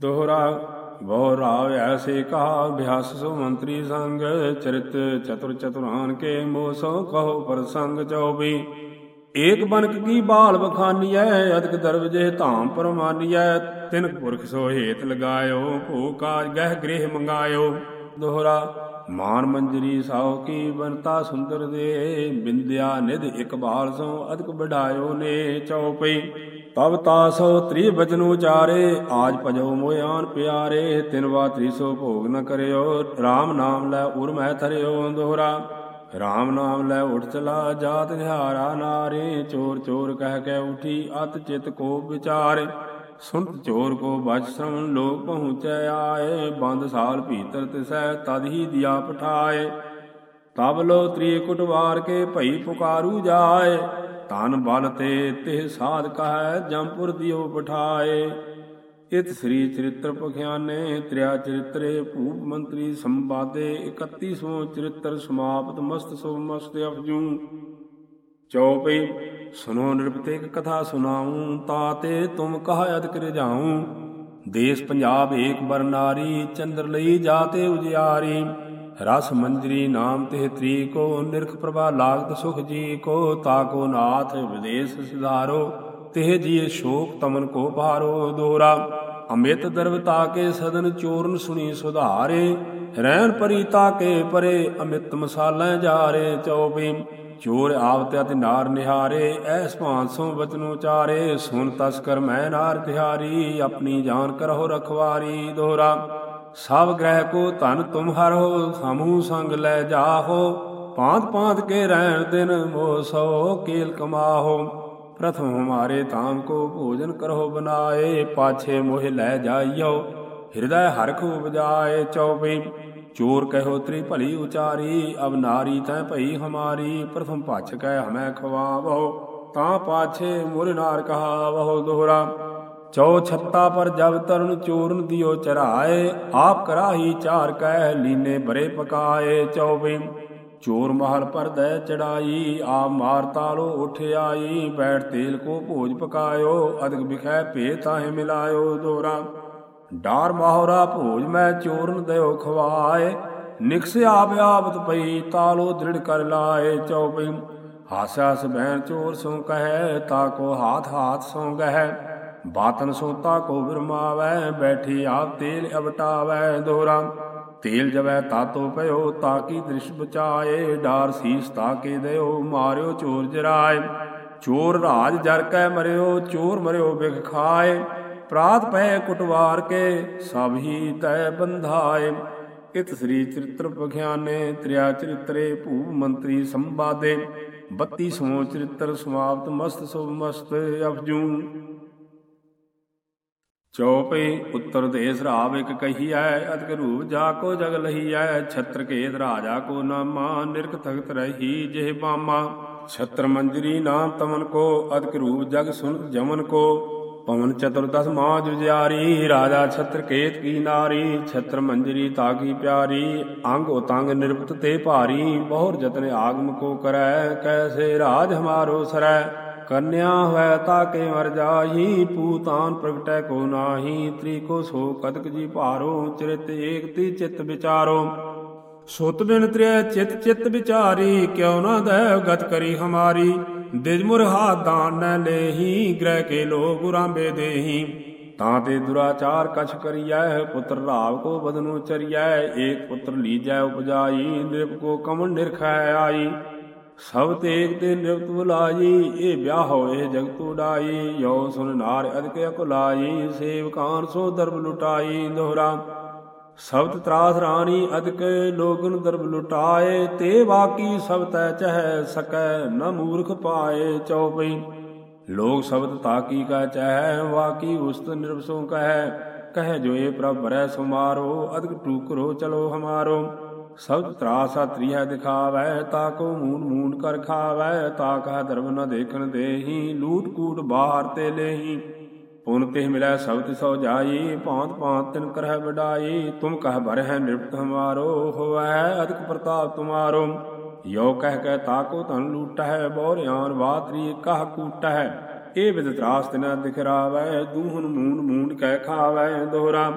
ਦੋਹਰਾ ਬਹੁ ਰਾਵ ਐਸੇ ਕਹਾ, ਅਭਿਆਸ ਸੋ ਮੰਤਰੀ ਸੰਗ, ਚਰਿਤ ਚਤੁਰ ਚਤੁਰਾਨ ਕੇ ਮੋਸੋ ਕਹੋ ਪ੍ਰਸੰਗ ਚਉਬੀ ਏਕ ਬਨਕ ਕੀ ਬਾਲ ਬਖਾਨੀਐ ਅਦਕ ਦਰਬ ਜੇ ਧਾਮ ਪਰਮਾਨੀਐ, ਤਿਨ ਪੁਰਖ ਸੋ ਹੇਤ ਲਗਾਇਓ, ਭੂ ਕਾਜ ਗਹਿ ਗ੍ਰਹਿ ਮੰਗਾਇਓ। ਦੋਹਰਾ ਮਾਨ ਮੰਜਰੀ ਸਾਉ ਕੀ ਬਨਤਾ ਸੁੰਦਰ ਦੇ, ਬਿੰਦਿਆ ਨਿਧ ਇਕ ਸੋ ਅਦਕ ਬਢਾਇਓ ਨੇ ਚਉਪਈ। ਤਬ ਤਾਸੋ ਤ੍ਰੀ ਬਚਨ ਉਚਾਰੇ, ਆਜ ਭਜੋ ਮੋਇਆਨ ਪਿਆਰੇ, ਤਿਨ ਵਾ ਤ੍ਰਿਸੋ ਭੋਗ ਨ ਕਰਿਓ RAM ਨਾਮ ਲੈ ਉਰ ਮੈ ਥਰਿਓ ਦੋਹਰਾ RAM ਨਾਮ ਲੈ ਉਠ ਚਲਾ ਜਾਤ ਨਿਹਾਰਾ ਨਾਰੇ, ਚੋਰ ਚੋਰ ਕਹਿ ਕੇ ਉਠੀ ਅਤ ਚਿਤ ਕੋ ਵਿਚਾਰੇ। ਸੁਨਤ ਚੋਰ ਕੋ ਬਚ ਸ਼ਰਵਣ ਲੋਕ ਪਹੁੰਚੈ ਆਏ, ਬੰਦ ਸਾਲ ਭੀਤਰ ਤਿਸੈ, ਤਦ ਹੀ ਦਿਆ ਪਠਾਏ। ਤਬ ਲੋ ਤ੍ਰੀ ਕੁਟਵਾਰ ਕੇ ਭਈ ਪੁਕਾਰੂ ਜਾਏ ਤਨ ਬਲ ਤੇ ਤੇ ਸਾਧ ਕਹੈ, ਜੰਪੁਰ ਦਿਓ ਪਠਾਏ। ਇਤ ਸ੍ਰੀ ਚਰਿਤ੍ਰ ਪਖਿਆਨੇ, ਤ੍ਰਿਆ ਚਰਿਤਰੇ, ਭੂਪ ਮੰਤਰੀ ਸੰਵਾਦੇ 31ਵਾਂ ਚਰਿਤ੍ਰ ਸਮਾਪਤ, ਮਸਤ ਸੋ ਮਸਤ ਅਫਜੂ। ਚੌਪਈ ਸੁਨੋ ਨਿਰਪਤੇਕ ਕਥਾ ਸੁਨਾਉ ਤਾਤੇ ਤੁਮ ਕਹ ਅਦਕ ਰਜਾਉ ਦੇਸ ਪੰਜਾਬ ਏਕ ਬਰਨਾਰੀ ਚੰਦਰ ਲਈ ਜਾਤੇ ਉਜਿਆਰੀ। ਰਸ ਮੰਜਰੀ ਨਾਮ ਤੇ ਤ੍ਰੀ ਕੋ ਨਿਰਖ ਪ੍ਰਭਾ ਲਾਗਤ ਸੁਖ ਜੀ ਕੋ। ਤਾਕੋ ਨਾਥ ਵਿਦੇਸ ਸਿਧਾਰੋ, ਤਿਹ ਜੀ ਸ਼ੋਕ ਤਮਨ ਕੋ ਭਾਰੋ ਦੋਰਾ। ਅਮਿਤ ਦਰਵ ਤਾਕੇ ਸਦਨ ਚੋਰਨ ਸੁਣੀ ਸੁਧਾਰੇ। ਰਹਿਣ ਪਰੀ ਤਾਕੇ ਪਰੇ ਅਮਿਤ ਮਸਾਲੇ ਜਾਰੇ ਚੌਪੀ ਚੋਰ ਆਵਤ ਅਤਿ ਨਾਰ ਨਿਹਾਰੇ, ਐਸ ਭਾਂਸੋਂ ਬਚਨੋ ਚਾਰੇ। ਸੁਨ ਤਸਕਰ ਮੈਂ ਨਾਰ ਤਿਹਾਰੀ, ਆਪਣੀ ਜਾਨ ਕਰਹੁ ਰਖਵਾਰੀ ਦੋਹਰਾ। ਸਭ ਗ੍ਰਹਿ ਕੋ ਧਨ ਤੁਮ ਹਰੋ ਹਮੂ ਸੰਗ ਲੈ ਜਾਹੋ। ਪਾਂਤ ਪਾਂਤ ਕੇ ਰਹਿਣ ਦਿਨ ਮੋਹ ਸੋ ਕੇਲ ਕਮਾਹੋ। ਪ੍ਰਥਮ ਹਮਾਰੇ ਧਾਮ ਕੋ ਭੋਜਨ ਕਰੋ ਬਨਾਏ, ਪਾਛੇ ਮੋਹਿ ਲੈ ਜਾਈਓ। ਹਿਰਦੈ ਹਰਖ ਉਪਜਾਏ ਚਉਪਈ ਚੋਰ ਕਹਿਓ ਤ੍ਰੀ ਭਲੀ ਉਚਾਰੀ, ਅਬ ਨਾਰੀ ਤੈ ਭਈ ਹਮਾਰੀ, ਪ੍ਰਥਮ ਭਛ ਕਹਿ ਹਮੈ ਖਵਾਵੋ ਤਾਂ ਪਾਛੇ ਮੁਰ ਨਾਰ ਕਹਾਵੋ ਦੋਹਰਾ। ਚੌ ਛੱਤਾ ਪਰ ਜਬ ਤਰਨ ਚੋਰਨ ਦਿਓ ਚਰਾਏ, ਆਪ ਕਰਾਹੀ ਚਾਰ ਕਹਿ ਲੀਨੇ ਬਰੇ ਪਕਾਏ ਚੌਬੀ ਚੋਰ ਮਹਲ ਪਰ ਪਰਦੈ ਚੜਾਈ ਆ ਮਾਰ ਤਾਲੋ ਉਠ ਆਈ ਬੈਠ ਤੇਲ ਕੋ ਭੋਜ ਪਕਾਇਓ ਅਦਕ ਬਿਖੈ ਭੇ ਤਾਹੇ ਮਿਲਾਇਓ ਦੋਰਾ ਡਾਰ ਮਾਹੌਰਾ ਭੋਜ ਮੈਂ ਚੋਰਨ ਦਿਓ ਖਵਾਏ। ਨਿਕਸ ਆਪ ਆਪਤ ਪਈ, ਤਾਲੋ ਦ੍ਰਿੜ ਕਰ ਲਾਏ ਚੌਪਈ। ਹਾਸਾ ਸਬੈਨ ਚੋਰ ਸੋ ਕਹੈ, ਤਾ ਕੋ ਹਾਥ ਹਾਥ ਸੋ ਗਹਿ। ਬਾਤਨ ਸੋਤਾ ਕੋ ਵਿਰਮਾਵੈ ਬੈਠੀ ਆਪ ਤੇਲ ਅਵਟਾਵੈ ਦੋਰਾ। ਤੇਲ ਜਵੈ ਤਾਤੋ ਪਇਓ ਤਾਕੀ ਦ੍ਰਿਸ਼ ਬਚਾਏ। ਡਾਰ ਸੀਸ ਤਾ ਕੇ ਦਿਓ, ਮਾਰਿਓ ਚੋਰ ਜਰਾਏ। ਚੋਰ ਰਾਜ ਜਰ ਕੈ ਮਰਿਓ, ਚੋਰ ਮਰਿਓ ਬਿਖ ਖਾਏ। ਪ੍ਰਾਤ ਪੈ ਕੁਟਵਾਰ ਕੇ ਸਭ ਹੀ ਤੈ ਬੰਧਾਏ। ਇਤ ਸ੍ਰੀ ਚਰਿਤ੍ਰ ਪਖਿਆਨੇ, ਤ੍ਰਿਆ ਚਰਿਤਰੇ ਭੂਪ ਮੰਤਰੀ ਸੰਵਾਦੇ। 32ਵਾਂ ਚਰਿਤ੍ਰ ਸਮਾਪਤ, ਮਸਤ ਸੁਭ ਮਸਤ ਅਫਜੂ। ਚੌਪਈ ਉੱਤਰ ਦੇਸ ਰਾਵ ਇਕ ਕਹੀਐ, ਅਤਕ ਰੂਪ ਜਾ ਕੋ ਜਗ ਲਹੀਐ। ਛਤਰ ਕੇਤ ਰਾਜਾ ਕੋ ਨਾਮਾ ਨਿਰਕ ਤਖਤ ਰਹੀ ਜਿਹ ਬਾਮਾ ਛਤਰ ਮੰਜਰੀ ਨਾਮ ਤਮਨ ਕੋ, ਅਤਕ ਰੂਪ ਜਗ ਸੁਨ ਜਮਨ ਕੋ। ਪਵਨ ਚਤੁਰਦਸ ਮਾਂ ਜੁਜਿਆਰੀ ਰਾਜਾ ਛਤਰ ਕੇਤ ਕੀ ਨਾਰੀ, ਛਤਰ ਮੰਜਰੀ ਤਾਕੀ ਪਿਆਰੀ, ਅੰਗ ਉਤੰਗ ਨਿਰਪਤ ਤੇ ਭਾਰੀ, ਬਹੁਰ ਜਤਨ ਆਗਮ ਕੋ ਕਰੈ, ਕੈਸੇ ਰਾਜ ਹਮਾਰੋ ਸਰੈ? ਕੰਨਿਆ ਹੋਇ ਤਾਕੇ ਮਰ ਜਾਹੀ ਪੂਤਾਨ ਪ੍ਰਗਟੈ ਕੋ ਨਾਹੀ ਤ੍ਰੀ ਕੋ ਸੋ ਕਤਕ ਜੀ ਭਾਰੋ, ਚਰਿਤ ਏਕ ਤੀ ਚਿਤ ਵਿਚਾਰੋ। ਸੁਤ ਬਿਨ ਤ੍ਰਿਆ ਚਿਤ ਚਿਤ ਵਿਚਾਰੀ, ਕਿਉ ਨਾ ਦੈ ਗਤ ਕਰੀ ਹਮਾਰੀ। ਦਿਜ ਮੁਰ ਦਾਨ ਨ ਲੇਹੀ ਗ੍ਰਹਿ ਕੇ ਲੋ ਗੁਰਾਂਬੇ ਦੇਹੀ। ਤਾਂ ਤੇ ਦੁਰਾਚਾਰ ਕਛ ਕਰੀਐ, ਪੁੱਤਰ ਰਾਵ ਕੋ ਬਦਨੂ ਚਰੀਐ, ਏਕ ਪੁੱਤਰ ਲੀਜੈ ਉਪਜਾਈ ਨਿਰਪ ਕੋ ਕਮਨ ਨਿਰਖੈ ਆਈ। ਸਭ ਤੇਗ ਤੇ ਨਿਰਤ ਬੁਲਾਈ, ਇਹ ਵਿਆਹ ਹੋਏ ਜਗਤ ਉਡਾਈ ਯੋ ਸੁਨ ਨਾਰ ਅਦਕ ਅਕੁਲਾਈ, ਸੇਵਕਾਨ ਸੋ ਦਰਬ ਲੁਟਾਈ, ਦੋਹਰਾ ਸਬਦ ਤਰਾਸ ਰਾਣੀ ਅਦਕ ਲੋਗਨ ਦਰਬ ਲੁਟਾਏ, ਤੇ ਬਾਕੀ ਸਭ ਤੈ ਚਹਿ ਸਕੈ ਨ ਮੂਰਖ ਪਾਏ ਚਉਪਈ। ਲੋਕ ਸ਼ਬਦ ਤਾਕੀ ਕਾ ਚਹਿ ਵਾਕੀ ਉਸਤ ਨਿਰਵਸੋ ਕਹੈ। ਕਹੈ ਜੋਏ ਏ ਪ੍ਰਭ ਬਰੈ ਸੁਮਾਰੋ ਅਦਕ ਟੂਕਰੋ ਚਲੋ ਹਮਾਰੋ। ਸਬਦ ਤਰਾਸਾ ਤ੍ਰਿਆ ਦਿਖਾਵੈ, ਤਾ ਕੋ ਮੂਨ ਮੂਨ ਕਰ ਖਾਵੈ, ਤਾ ਕਾ ਦਰਬ ਨ ਦੇਖਣ ਦੇਹੀ, ਲੂਟ ਕੂਟ ਬਾਹਰ ਤੇ ਲੇਹੀ। ਪੁਨ ਤੇ ਮਿਲੈ ਸਬਦ ਸੋ ਜਾਈ ਭਾਂਤ ਭਾਂਤ ਤਿਨ ਕਰਹਿ ਵਡਾਈ, ਤੁਮ ਕਹ ਭਰ ਹੈ ਨਿਰਪਤ ਹਮਾਰੋ, ਹੋਵੈ ਅਦਕ ਪ੍ਰਤਾਪ ਤੁਮਾਰੋ। ਯੋ ਕਹਿ ਕਹਿ ਤਾਕੋ ਧਨ ਲੂਟਹਿ ਬੋਰਿਆਨ ਬਾਤਰੀ ਕਹ ਕੂਟਹਿ। ਇਹ ਵਿਦ ਤਰਾਸ ਤਿਨਾ ਦਿਖਰਾਵੈ, ਦੂਹਨ ਮੂੰਡ ਮੂੰਡ ਕਹਿ ਖਾਵੈ ਦੋਹਰਾ।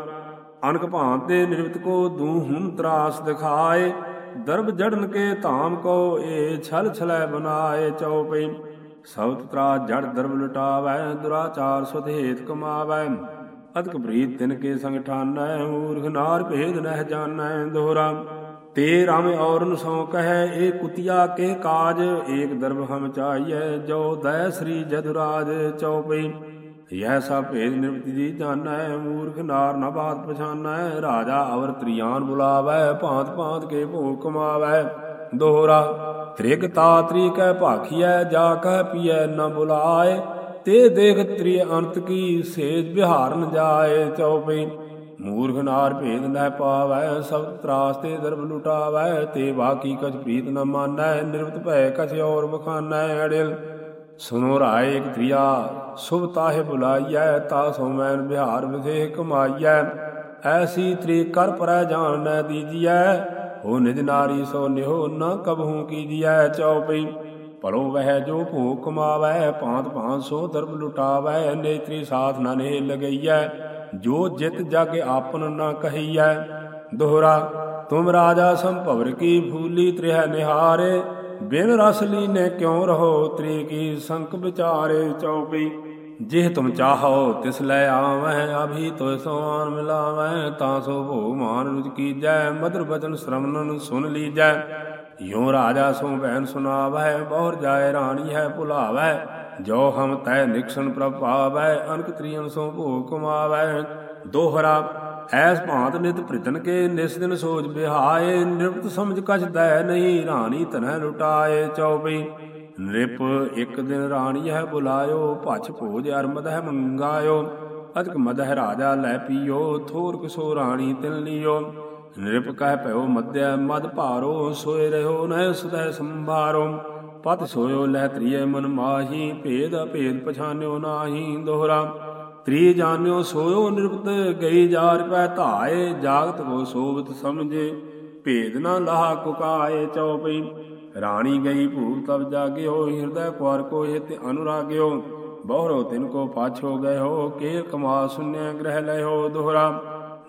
ਅਨਕ ਭਾਂਤ ਦੇ ਨਿਰਵਿਤ ਕੋ ਦੂਹਨ ਤਰਾਸ ਦਿਖਾਏ। ਦਰਬ ਜੜਨ ਕੇ ਧਾਮ ਕੋ ਏ ਛਲ ਛਲੈ ਬਨਾਏ ਚਉਪਈ। ਸਬਤ ਤਰਾ ਜੜ ਦਰਬ ਲਟਾਵੈ, ਦੁਰਾਚਾਰ ਸੁਧੇਤ ਕਮਾਵੈ। ਅਦਕ ਪ੍ਰੀਤ ਤਿਨ ਕੇ ਸੰਗ ਠਾਨੈ, ਮੂਰਖ ਨਾਰ ਭੇਦ ਨਹਿ ਜਾਣੈ ਦੋਹਰਾ। ਤੇ ਰਾਮ ਔਰਨ ਸੋ ਕਹੈ, ਏ ਕੁਤਿਆ ਕੇ ਕਾਜ? ਏਕ ਦਰਬ ਹਮ ਚਾਹੀਐ, ਜੋ ਦੈ ਸ੍ਰੀ ਜਦੁਰਾਜ ਚਉਪਈ। ਯਹ ਸਭ ਭੇਦ ਨਿਰਵਤੀ ਜੀ ਜਾਣੈ, ਮੂਰਖ ਨਾਰ ਨ ਬਾਤ ਪਛਾਨੈ। ਰਾਜਾ ਅਵਰ ਤ੍ਰਿਆਨ ਬੁਲਾਵੈ ਭਾਂਤ ਭਾਂਤ ਕੇ ਭੋਗ ਕਮਾਵੈ। ਦੋਹਰਾ ਤ੍ਰਿਗ ਤਾਤਰੀ ਕੈ ਭਾਖੀਐ, ਜਾ ਕਹ ਪੀਐ ਨ ਬੁਲਾਏ। ਤੇ ਦੇਖ ਤ੍ਰਿ ਅੰਤ ਕੀ ਸੇਜ ਬਿਹਾਰਨ ਜਾਏ ਚਉਪਈ ਮੂਰਖ ਨਾਰ ਭੇਦ ਨਹਿ ਪਾਵੈ ਸਭ ਤਰਾਸ ਤੇ ਦਰਬ ਲੁਟਾਵੈ। ਤੇ ਬਾਕੀ ਕਛ ਪ੍ਰੀਤ ਨ ਮਾਨੈ, ਨਿਰਵਤ ਭੈ ਕਛ ਔਰ ਬਖਾਨੈ ਅੜਿਲ। ਸੁਨੋ ਰਾਏ ਇਕ ਤ੍ਰਿਆ, ਸੁਭ ਤਾਹੇ ਬੁਲਾਈਐ, ਤਾ ਸੋ ਮੈਨ ਬਿਹਾਰ ਵਿਧੇ ਕਮਾਈਐ ਐਸੀ ਤ੍ਰੀ ਕਰ ਪਰੈ ਜਾਣ ਨੈ ਦੀਜੀਐ। ਹੋ ਨਿਜ ਨਾਰੀ ਸੋ ਨਿਹੋ ਨ ਕਬਹੂ ਕੀਜੀਐ ਚਉਪਈ। ਭਲੋ ਵਹਿ ਜੋ ਭੋ ਕਮਾਵੈ ਭਾਂਤ ਭਾਂਤ ਸੋ ਦਰਬ ਲੁਟਾਵੈ, ਨੇਤਰੀ ਸਾਥ ਨ ਨੇ ਲਗਈਐ, ਜੋ ਜਿਤ ਜਗ ਆਪਨ ਨ ਕਹੀਐ। ਦੋਹਰਾ, ਤੁਮ ਰਾਜਾ ਸੰਭਵਰ ਕੀ ਫੂਲੀ ਤ੍ਰਿਹ ਨਿਹਾਰੇ, ਬਿਨ ਰਸ ਲੀਨੇ ਕਿਉ ਰਹੋ ਤ੍ਰੀ ਕੀ ਸੰਕ ਵਿਚਾਰੇ ਚਉਪਈ। ਜਿਹ ਤੁਮ ਚਾਹੋ ਤਿਸ ਲੈ ਆਵੈ ਅਭੀ ਤੋਇ ਸੋਆਨ ਮਿਲਾਵੈ ਤਾਂ ਸੋ ਭੋ ਮਾਨ ਰੁਜ ਕੀਜੈ ਮਦਰ ਬਚਨ ਸ਼ਰਮਨਨ ਸੁਨ ਲੀਜੈ। ਯੋ ਰਾਜਾ ਸੋ ਬੈਨ ਸੁਨਾਵੈ ਬਹੁਰ ਜਾਏ ਰਾਣੀ ਹੈ ਭੁਲਾਵੈ ਜੋ ਹਮ ਤੈ ਨਿਕਸ਼ਨ ਪ੍ਰਭਾਵੈ ਅਨਕ ਤ੍ਰਿਯਨ ਸੋ ਭੋ ਕਮਾਵੈ ਦੋਹਰਾ, ਐਸ ਭਾਂਤ ਨਿਤ ਪ੍ਰਿਤਨ ਕੇ ਨਿਸ ਦਿਨ ਸੋਚ ਬਿਹਾਏ ਨਿਰਪਤ ਸਮਝ ਕਛ ਦੈ ਨਹੀਂ, ਰਾਣੀ ਤਨੈ ਲੁਟਾਏ ਚਉਪਈ। ਨ੍ਰਿਪ ਇੱਕ ਦਿਨ ਰਾਣੀ ਹੈ ਬੁਲਾਇਓ ਭਛ ਭੋਜ ਅਰਮਦ ਹੈ ਮੰਗਾਇਓ। ਅਦਕ ਮਦਹ ਰਾਜਾ ਲੈ ਪੀਓ, ਥੋਰ ਕਿਸੋ ਰਾਣੀ ਤਿਲ ਲਿਓ। ਨਿਰਪ ਕਹਿ ਭਇਓ ਮਧਿਆ ਮਦ ਭਾਰੋ, ਸੋਏ ਰਹੋ ਨਹਿ ਸਦੈ ਸੰਭਾਰੋ। ਪਤ ਸੋਇਓ ਲਹਿ ਤ੍ਰਿਏ ਮਨ ਮਾਹੀ, ਭੇਦ ਅਭੇਦ ਪਛਾਨਿਓ ਨਾਹੀ ਦੋਹਰਾ। ਤ੍ਰੀ ਜਾਣਿਓ ਸੋਇਓ ਨਿਰਪਤ, ਗਈ ਜਾਰ ਪੈ ਧਾਏ, ਜਾਗਤ ਕੋ ਸੋਵਤ ਸਮਝੇ। ਭੇਦ ਨਾ ਲਾਹ ਕੁਕਾਏ ਚਉਪਈ ਰਾਣੀ ਗਈ ਭੂਪ ਤਬ ਜਾਗਿਓ, ਹਿਰਦੈ ਕੁਾਰ ਕੋ ਹਿਤ ਅਨੁਰਾਗਿਓ। ਬਹੁਰੋ ਤਿਨ ਕੋ ਪਾਛੋ ਗਏ ਹੋ, ਕੇ ਕਮਾ ਸੁਨਿਆ ਗ੍ਰਹਿ ਲਿਓ ਦੋਹਰਾ।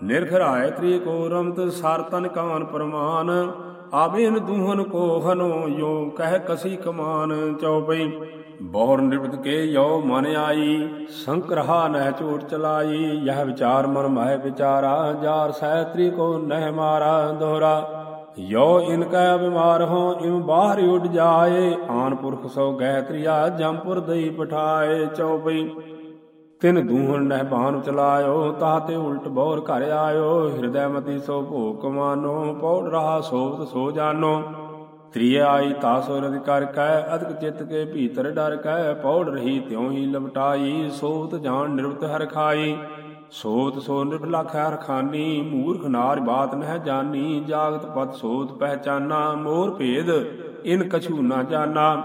ਨਿਰਖਰਾਏ ਤ੍ਰੀ ਕੋ ਰਮਤ ਸਰ ਤਨ ਕਾਨ ਪਰਮਾਨ। ਆਬੇਨ ਦੂਹਨ ਕੋ ਹਨੋ ਯੋ ਕਹਿ ਕਸੀ ਕਮਾਨ ਚਉਪਈ। ਬਹੁਰ ਨਿਰਵਤ ਕੇ ਯੋ ਮਨ ਆਈ ਸੰਕਰਹਾ ਨਹਿ ਝੂਠ ਚਲਾਈ। ਯਹ ਵਿਚਾਰ ਮਨ ਮਹਿ ਵਿਚਾਰਾ, ਜਾਰ ਸਹਿਤਰੀ ਕੋ ਨਹਿ ਮਾਰਾ ਦੋਹਰਾ। ਯੋ ਇਨ ਬਿਮਾਰ ਹੋ ਇਮ ਬਾਹਰ ਉੱਡ ਜਾਏ। ਆਨ ਪੁਰਖ ਸੋ ਗਹਿ ਤ੍ਰਿਆ ਜੰਪੁਰ ਦਈ ਪਠਾਏ ਚਉਪਈ ਤਿਨ ਦੂਹਣ ਨਹਿ ਬਾਣ ਚਲਾਇਓ ਤਾਤੇ ਉਲਟ ਬੌਰ ਘਰ ਆਇਓ। ਹਿਰਦੈ ਮਤੀ ਸੋ ਭੋਕ ਮਾਨੋ ਪੌੜ ਰਹਾ ਸੋਵਤ ਸੋ ਜਾਨੋ। ਤ੍ਰਿਯ ਆਈ ਤਾਸੋ ਰਦ ਕਰ ਕੈ, ਅਦਕ ਚਿਤ ਕੇ ਭੀਤਰ ਡਰ ਕੈ। ਪੌੜ ਰਹੀ ਤਿਉ ਹੀ ਲਪਟਾਈ, ਸੋਵਤ ਜਾਣ ਨਿਰਵਤ ਹਰ ਖਾਈ। ਸੋਤ ਸੋ ਨਿਰਭਲਾ ਖੈਰ ਖਾਨੀ, ਮੂਰਖ ਨਾਰ ਬਾਤ ਨਹਿ ਜਾਨੀ, ਜਾਗਤ ਪਤ ਸੋਤ ਪਹਿਚਾਨਾ, ਮੋਰ ਭੇਦ ਇਨ ਕਛੂ ਨਾ ਜਾਣਾ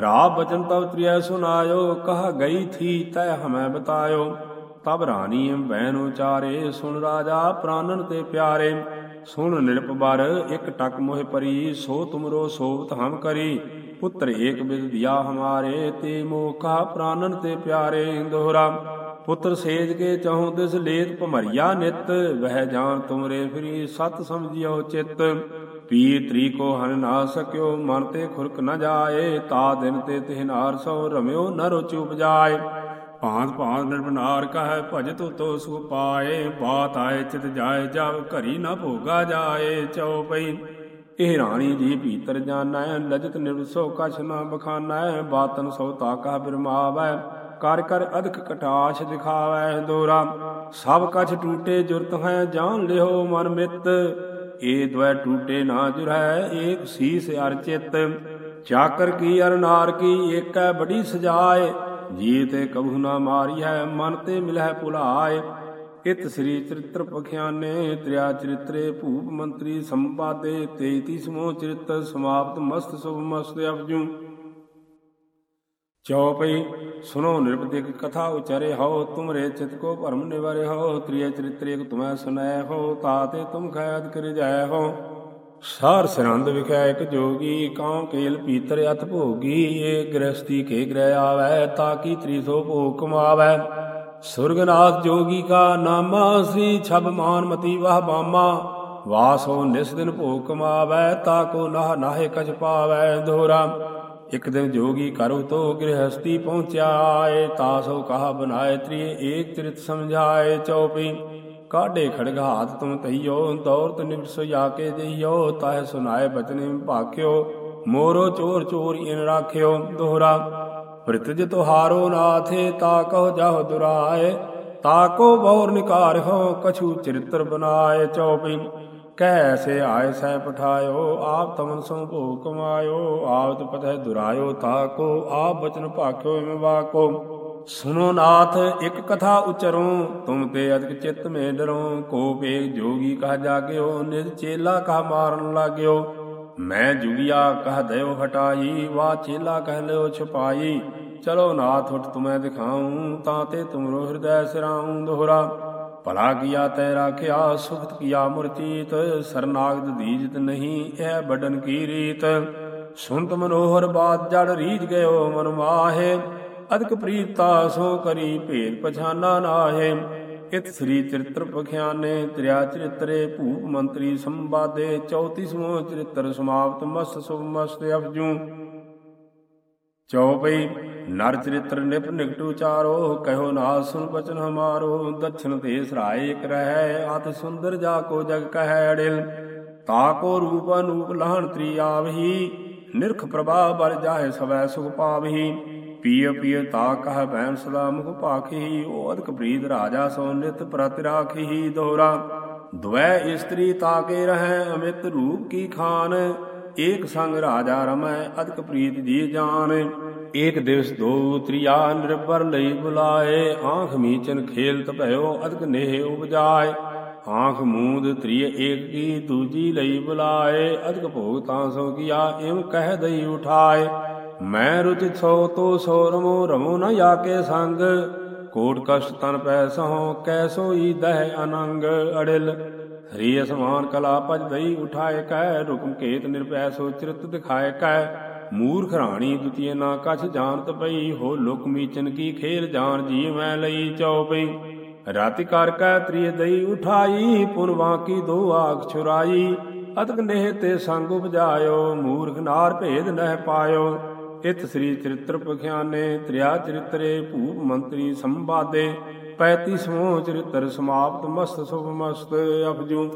ਰਾ ਬਚਨ ਤਵ ਤ੍ਰਿਯ ਸੁਨਾਇਓ, ਕਹ ਗਈ ਥੀ ਤੈ ਹਮੈ ਬਤਾਇਓ। ਤਬ ਰਾਣੀ ਬੈਨ ਉਚਾਰੇ ਸੁਣ ਰਾਜਾ ਪ੍ਰਾਨਨ ਤੇ ਪਿਆਰੇ। ਸੁਣ ਨਿਰਪ ਬਰ, ਇਕ ਟਕ ਮੋਹਿ ਪਰੀ, ਸੋ ਤੁਮਰੋ ਸੋਵਤ ਹਮ ਕਰੀ। ਪੁੱਤਰ ਏਕ ਬਿਦ ਦਿਆ ਹਮਾਰੇ, ਤੇ ਮੋਖਾ ਪ੍ਰਾਨਨ ਤੇ ਪਿਆਰੇ। ਦੋਹਰਾ ਪੁੱਤਰ ਸੇਜ ਕੇ ਚਾਹੂ ਦਿਸ ਲੇਤ ਭਮਰੀਆ ਨਿਤ, ਵਹਿ ਜਾਣ ਤੁਮਰੇ ਫਰੀ ਸਤ ਸਮਝਿਓ ਚਿਤ। ਪੀ ਤਰੀ ਕੋ ਹਨ ਨਾ ਸਕਿਓ, ਮਨ ਤੇ ਖੁਰਕ ਨ ਜਾਏ, ਤਾ ਦਿਨ ਤੇ ਤਿਹਨਾਰ ਸੋ ਰਮਿਓ ਨ ਰੁਚ ਉਪਜਾਏ। ਭਾਂਤ ਭਾਂਤ ਨਿਰਭਨਾਰ ਕਹੈ ਭਜਤ ਤੋ ਸੁਖ ਪਾਏ, ਬਾਤ ਆਏ ਚਿਤ ਜਾਏ, ਜਬ ਘਰੀ ਨ ਭੋਗਾ ਜਾਏ ਚਉਪਈ ਇਹ ਰਾਣੀ ਜੀ ਭੀਤਰ ਜਾਣੈ, ਲਜਤ ਨਿਰਸੋ ਕਛ ਨ ਬਖਾਨੈ, ਬਾਤਨ ਸੋ ਤਾਕਾ ਬਿਰਮਾਵੈ। ਕਰ ਕਰ ਅਧਿਕ ਕਟਾਸ਼ ਦਿਖਾਵੈ ਦੋਰਾ ਸਭ ਕਛ ਟੂਟੇ ਜੁਰਤ ਹੈ, ਜਾਣ ਲਿਓ ਮਨ ਮਿਤ। ਏ ਦਵੈ ਟੂਟੇ ਨਾ ਜੁਰੈ, ਏਕ ਸੀਸ ਅਰ ਚਿਤ। ਚਾਕਰ ਕੀ ਅਰ ਨਾਰ ਕੀ, ਏਕੈ ਬੜੀ ਸਜਾਏ। ਜੀ ਤੇ ਕਬੂ ਨਾ ਮਾਰੀ ਹੈ ਮਨ ਤੇ ਮਿਲਹਿ ਭੁਲਾਏ। ਇਤ ਸ੍ਰੀ ਚਰਿਤ੍ਰ ਪਖਿਆਨੇ, ਤ੍ਰਿਆ ਚਰਿਤਰੇ ਭੂਪ ਮੰਤਰੀ ਸੰਪਾਦੇ 33 ਸਮੋ ਚਰਿਤ ਸਮਾਪਤ ਮਸਤ ਸੁਭ ਮਸਤ ਅਪਜੂ ਚੌਪਈ ਸੁਨੋ ਨਿਰਪਤਿਕ ਕਥਾ ਉਚਰੇ ਹੋ, ਤੁਮਰੇ ਚਿਤ ਕੋ ਭਰਮ ਨਿਵਾਰੇ ਹੋ, ਤ੍ਰਿਯ ਚਰਿਤ੍ਰ ਤੁਮੈ ਸੁਨੈ ਹੋ ਤਾਤੇ ਤੁਮ ਖੈਦ ਕਰ ਜਾਏ ਹੋ। ਸਾਰ ਸਰੰਦ ਵਿਖੈ ਇੱਕ ਜੋਗੀ ਕਾਂ ਕੇਲ ਪੀਤਰ ਅਤ ਭੋਗੀ, ਏ ਗ੍ਰਸਤੀ ਕੇ ਗ੍ਰਹਿ ਆਵੈ ਤਾਕੀ ਤ੍ਰਿਸੋ ਭੋਗ ਕਮਾਵੈ। ਸੁਰਗਨਾਥ ਜੋਗੀ ਕਾ ਨਾਮਾ ਸ੍ਰੀ ਛਬ ਮਾਨ ਮਤੀ ਵਾਹ ਬਾਮਾ। ਵਾਸੋ ਨਿਸ ਦਿਨ ਭੋਗ ਕਮਾਵੈ, ਤਾ ਕੋ ਨਾਹ ਨਾਹੇ ਕਛ ਪਾਵੈ ਦੋਰਾ ਇਕ ਦਿਨ ਜੋਗੀ ਕਰੋ ਤੋ ਗ੍ਰਹਸਤੀ ਪਹੁੰਚਿਆ ਆਏ ਤਾਸੋ ਕਹਾ ਬਨਾਏ ਤ੍ਰਿਏ ਏਕ ਤ੍ਰਿਤ ਸਮਝਾਏ ਚੌਪੀ ਕਾਢੇ ਖੜਗ ਹਾਥ ਤੁਮ ਤਈਓ ਦੌਰਤ ਨਿਵ ਜਾ ਕੇ ਜਈਓ ਤਾਹ ਸੁਨਾਏ ਬਚਨੇ ਭਾਖਿਓ, ਮੋਰੋ ਚੋਰ ਚੋਰ ਇਨ ਰਾਖਿਓ, ਦੋਹਰਾ। ਪ੍ਰਿਤਜ ਤੁਹਾਰੋ ਨਾਥੇ, ਤਾ ਕਹੋ ਜਾਹੁ ਦੁਰਾਏ, ਤਾ ਕੋ ਬੌਰ ਨਿਕਾਰ ਹੋ, ਕਛੂ ਚਰਿਤਰ ਬਨਾਏ ਚਉਪੀ। ਕਹਿ ਸੇ ਆਏ ਸਹਿ ਪਠਾਇਓ, ਆਪ ਤਮਨ ਸੋ ਭੋ ਕਮਾਇਓ ਆਪ ਪਤਹਿ ਦੁਰਾਇਓ ਤਾ ਕੋ ਆਪ ਬਚਨ ਭਾਖਿਓ ਇਮ ਵਾਕੋ। ਸੁਨੋ ਨਾਥ, ਇੱਕ ਕਥਾ ਉਚਰੋ, ਤੁਮ ਤੇ ਅਦਕ ਚਿਤ ਮੇ ਡਰੋ, ਕੋ ਪੇਗ ਜੋਗੀ ਕਹ ਜਾਗਿਓ ਨਿਜ ਚੇਲਾ ਕਹ ਮਾਰਨ ਲਾਗਿਓ। ਮੈਂ ਜੁਗਿਆ ਕਹ ਦਇਓ ਹਟਾਈ ਵਾ ਚੇਲਾ ਕਹਿ ਲਿਓ ਛਪਾਈ। ਚਲੋ ਨਾਥ, ਉਠ ਤੁਮੈ ਦਿਖਾਉ, ਤਾਂ ਤੇ ਤੁਮਰੋ ਹਿਰਦੈ ਸਿਰਾਉ ਦੋਹਰਾ। ਭਲਾ ਕੀਆ ਤੈ ਰਾਖਿਆ ਸੁਖਤ ਕੀਆ ਮੁਰਤੀਤ ਸਰਨਾਗਦ ਦੀਜਤ ਨਹੀਂ ਇਹ ਬਡਨ ਕੀ ਰੀਤ? ਸੁਨਤ ਮਨੋਹਰ ਬਾਤ ਜੜ ਰੀਜ ਗਇਓ ਮਨ ਮਾਹੇ, ਅਦਕ ਪ੍ਰੀਤਾ ਸੋ ਕਰੀ ਭੇਦ ਪਛਾਨਾ ਨਾਹੇ। ਇਤ ਸ੍ਰੀ ਚਰਿਤ੍ਰ ਪਖਿਆਨੇ, ਤ੍ਰਿਆ ਚਰਿਤਰੇ ਭੂਪ ਮੰਤਰੀ ਸੰਵਾਦੇ 34ਵਾਂ ਚਰਿਤ੍ਰ ਸਮਾਪਤ ਮਸਤ ਸੁਭ ਮਸਤ ਅਫਜੂ। ਚੌਪਈ ਨਰ ਚਰਿਤ੍ਰ ਨਿਪ ਨਿਕਟੂ ਚਾਰੋ ਕਹਿਓ ਨਾ ਸੁਨ ਬਚਨ ਹਮਾਰੋ ਦਛਨ ਤੇ ਸਰਾਏ ਇਕ ਰਹਿ ਅਤ ਸੁੰਦਰ ਜਾ ਕੋ ਜਗ ਕਹਿ ਅੜਿਲ। ਤਾ ਕੋ ਰੂਪ ਅਨੂਪ ਲਹਣ ਤ੍ਰੀ ਆਵਹੀ, ਨਿਰਖ ਪ੍ਰਭਾ ਬਲ ਜਾਹੇ ਸਵੈ ਸੁਖ ਪਾਵਹੀ। ਪੀය ਪੀය ਤਾ ਕਹ ਬੈਨ ਸਦਾ ਮੁਖ ਭਾਖੀ ਓ ਅਦਕ ਪ੍ਰੀਤ ਰਾਜਾ ਸੋ ਨਿਤ ਪ੍ਰਤਿ ਰਾਖੀ ਦੋਹਰਾ। ਦਵੈ ਇਸਤਰੀ ਤਾਕੇ ਰਹੈ, ਅਮਿਤ ਰੂਪ ਕੀ ਖਾਨ, ਏਕ ਸੰਗ ਰਾਜਾ ਰਮੈ ਅਦਕ ਪ੍ਰੀਤ ਜੀ ਜਾਨ। ਏਕ ਦਿਵਸ ਦੋ ਤ੍ਰਿਆ ਨਿਰਭਰ ਲਈ ਬੁਲਾਏ। ਆਂਖ ਮੀਚਨ ਖੇਲ ਭਇਓ ਅਦਕ ਨੇਹ ਉਪਜਾਏ। ਆਂਖ ਮੂਦ ਤ੍ਰਿय ਏਕ ਕੀ ਦੂਜੀ ਲਈ ਬੁਲਾਏ। ਅਦਕ ਭੋਗ ਤਾਂ ਸੋ ਕੀਆ ਇਮ ਕਹਿ ਦਈ ਉਠਾਏ। ਮੈਂ ਰੁਚਿਤ ਸੋ, ਤੋ ਸੋ ਰਮੋ ਰਮੋ ਨ ਜਾਕੇ ਸੰਗ। ਕੋਟ ਕਸ਼ਟ ਤਨ ਪੈ ਸਹੋ ਕੈਸੋ ਈ ਦਹਿ ਅਨੰਗ। ਅੜਿਲ, ਹਰੀ ਅਸਮਾਨ ਕਲਾ ਭਜ ਦਈ ਉਠਾਏ। ਕੈ ਰੁਕਮ ਕੇਤ ਨਿਰਪੈ ਸੋ ਚਿਰਤ ਦਿਖਾਏ। ਕੈ ਮੂਰਖ ਰਾਣੀ ਦੁਤੀਏ ਨਾ ਕਛ ਜਾਣਤ ਪਈ, ਹੋ ਲੋਕ ਮੀਚਨ ਕੀ ਖੇਲ ਜਾਣ ਜੀ ਮੈਂ ਲਈ ਚਉਪਈ। ਰਾਤਿ ਕਰ ਕੈ ਤ੍ਰਿਯ ਦਈ ਉਠਾਈ ਪੁਨਵਾ ਕੀ ਦੋ ਆਖ ਛੁਰਾਈ। ਅਤਕ ਨੇਹ ਤੇ ਸੰਗ ਉਪਜਾਇਓ, ਮੂਰਖ ਨਾਰ ਭੇਦ ਨਹਿ ਪਾਇਓ। ਇਤ ਸ੍ਰੀ ਚਰਿਤ੍ਰ ਪਖਿਆਨੇ, ਤ੍ਰਿਆ ਚਰਿਤਰੇ ਭੂਪ ਮੰਤਰੀ ਸੰਵਾਦੇ। 35ਵਾਂ ਚਰਿਤ੍ਰ ਸਮਾਪਤ, ਮਸਤ ਸੁਭ ਮਸਤ ਅਪਜੂ।